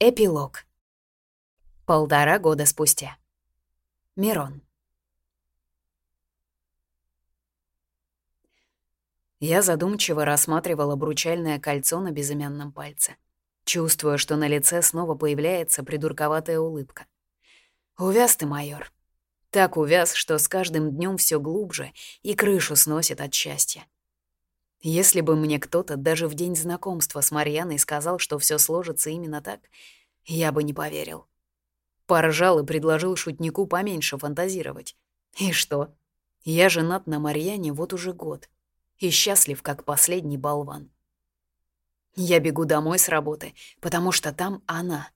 Эпилог. Полтора года спустя. Мирон. Я задумчиво рассматривал обручальное кольцо на безымянном пальце, чувствуя, что на лице снова появляется придурковатая улыбка. Увяз ты, майор. Так увяз, что с каждым днем все глубже и крышу сносит от счастья. Если бы мне кто-то даже в день знакомства с Марьяной сказал, что все сложится именно так, я бы не поверил. Поржал и предложил шутнику поменьше фантазировать. И что? Я женат на Марьяне вот уже год. И счастлив, как последний болван. Я бегу домой с работы, потому что там она.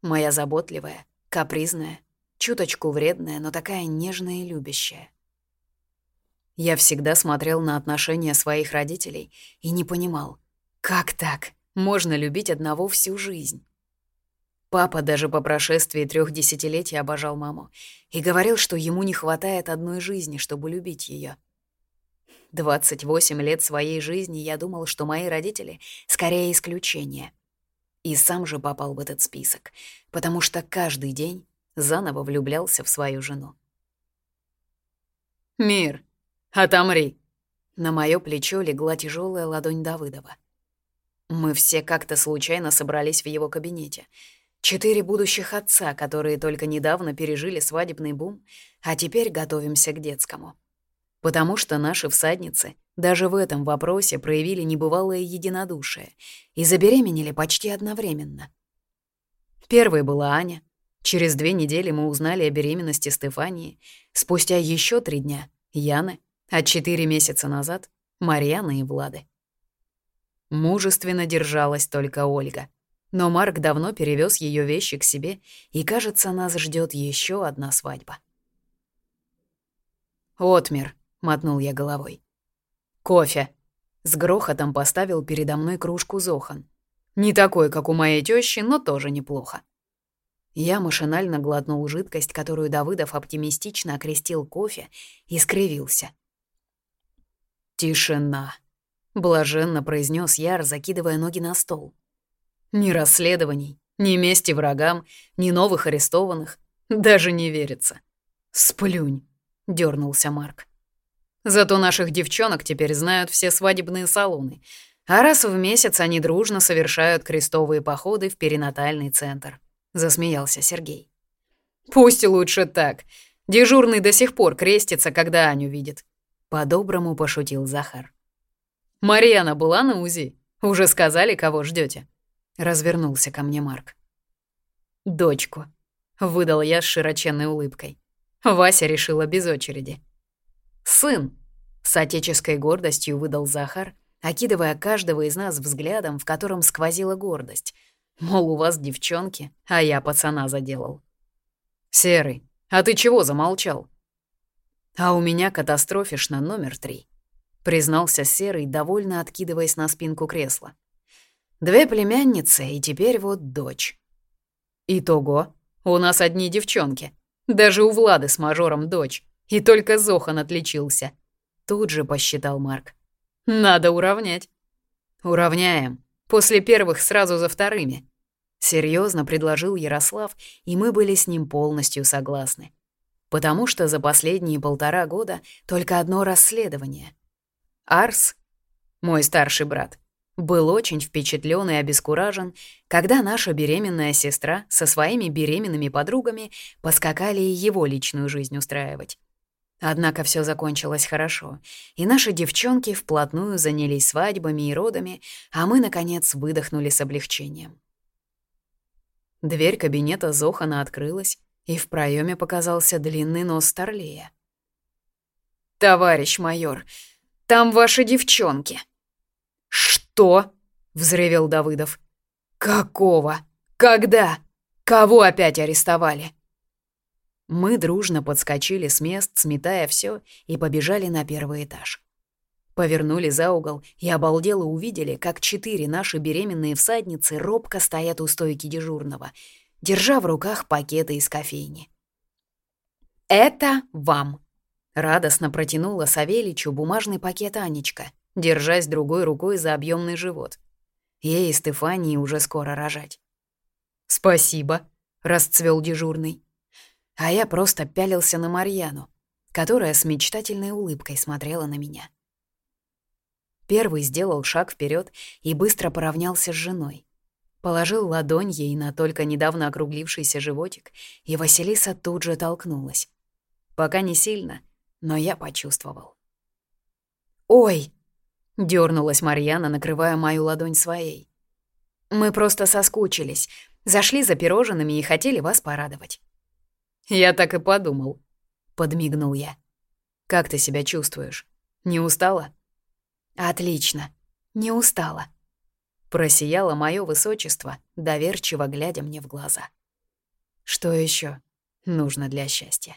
Моя заботливая, капризная, чуточку вредная, но такая нежная и любящая. Я всегда смотрел на отношения своих родителей и не понимал, как так можно любить одного всю жизнь. Папа даже по прошествии трех десятилетий обожал маму и говорил, что ему не хватает одной жизни, чтобы любить ее. 28 лет своей жизни я думал, что мои родители скорее исключение. И сам же попал в этот список, потому что каждый день заново влюблялся в свою жену. «Мир, «Отомри!» На моё плечо легла тяжелая ладонь Давыдова. Мы все как-то случайно собрались в его кабинете. Четыре будущих отца, которые только недавно пережили свадебный бум, а теперь готовимся к детскому. Потому что наши всадницы даже в этом вопросе проявили небывалое единодушие и забеременели почти одновременно. Первой была Аня. Через две недели мы узнали о беременности Стефании. Спустя еще три дня — Яны а четыре месяца назад — Марьяна и Влады. Мужественно держалась только Ольга. Но Марк давно перевез ее вещи к себе, и, кажется, нас ждет еще одна свадьба. «Отмер», — мотнул я головой. «Кофе». С грохотом поставил передо мной кружку Зохан. Не такой, как у моей тещи, но тоже неплохо. Я машинально глотнул жидкость, которую Давыдов оптимистично окрестил кофе, и скривился. «Тишина», — блаженно произнес Яр, закидывая ноги на стол. «Ни расследований, ни мести врагам, ни новых арестованных. Даже не верится». «Сплюнь», — дернулся Марк. «Зато наших девчонок теперь знают все свадебные салоны, а раз в месяц они дружно совершают крестовые походы в перинатальный центр», — засмеялся Сергей. «Пусть лучше так. Дежурный до сих пор крестится, когда Аню видит. По-доброму пошутил Захар. «Марьяна была на УЗИ? Уже сказали, кого ждете? Развернулся ко мне Марк. «Дочку», — выдал я с широченной улыбкой. Вася решила без очереди. «Сын», — с отеческой гордостью выдал Захар, окидывая каждого из нас взглядом, в котором сквозила гордость. Мол, у вас девчонки, а я пацана заделал. «Серый, а ты чего замолчал?» А у меня катастрофишно номер три, признался Серый, довольно откидываясь на спинку кресла. Две племянницы и теперь вот дочь. Итого, у нас одни девчонки. Даже у Влады с мажором дочь. И только Зохан отличился. Тут же посчитал Марк. Надо уравнять. Уравняем. После первых сразу за вторыми. Серьезно предложил Ярослав, и мы были с ним полностью согласны потому что за последние полтора года только одно расследование. Арс, мой старший брат, был очень впечатлен и обескуражен, когда наша беременная сестра со своими беременными подругами поскакали его личную жизнь устраивать. Однако все закончилось хорошо, и наши девчонки вплотную занялись свадьбами и родами, а мы, наконец, выдохнули с облегчением. Дверь кабинета Зохана открылась, и в проеме показался длинный нос Старлея. «Товарищ майор, там ваши девчонки!» «Что?» — взревел Давыдов. «Какого? Когда? Кого опять арестовали?» Мы дружно подскочили с мест, сметая все, и побежали на первый этаж. Повернули за угол и обалдело увидели, как четыре наши беременные всадницы робко стоят у стойки дежурного — держа в руках пакеты из кофейни. «Это вам!» — радостно протянула Савеличу бумажный пакет Анечка, держась другой рукой за объемный живот. Ей и Стефании уже скоро рожать. «Спасибо», — расцвел дежурный. А я просто пялился на Марьяну, которая с мечтательной улыбкой смотрела на меня. Первый сделал шаг вперед и быстро поравнялся с женой. Положил ладонь ей на только недавно округлившийся животик, и Василиса тут же толкнулась. Пока не сильно, но я почувствовал. «Ой!» — дернулась Марьяна, накрывая мою ладонь своей. «Мы просто соскучились, зашли за пирожными и хотели вас порадовать». «Я так и подумал», — подмигнул я. «Как ты себя чувствуешь? Не устала?» «Отлично, не устала», — просияло мое высочество, доверчиво глядя мне в глаза. «Что еще нужно для счастья?»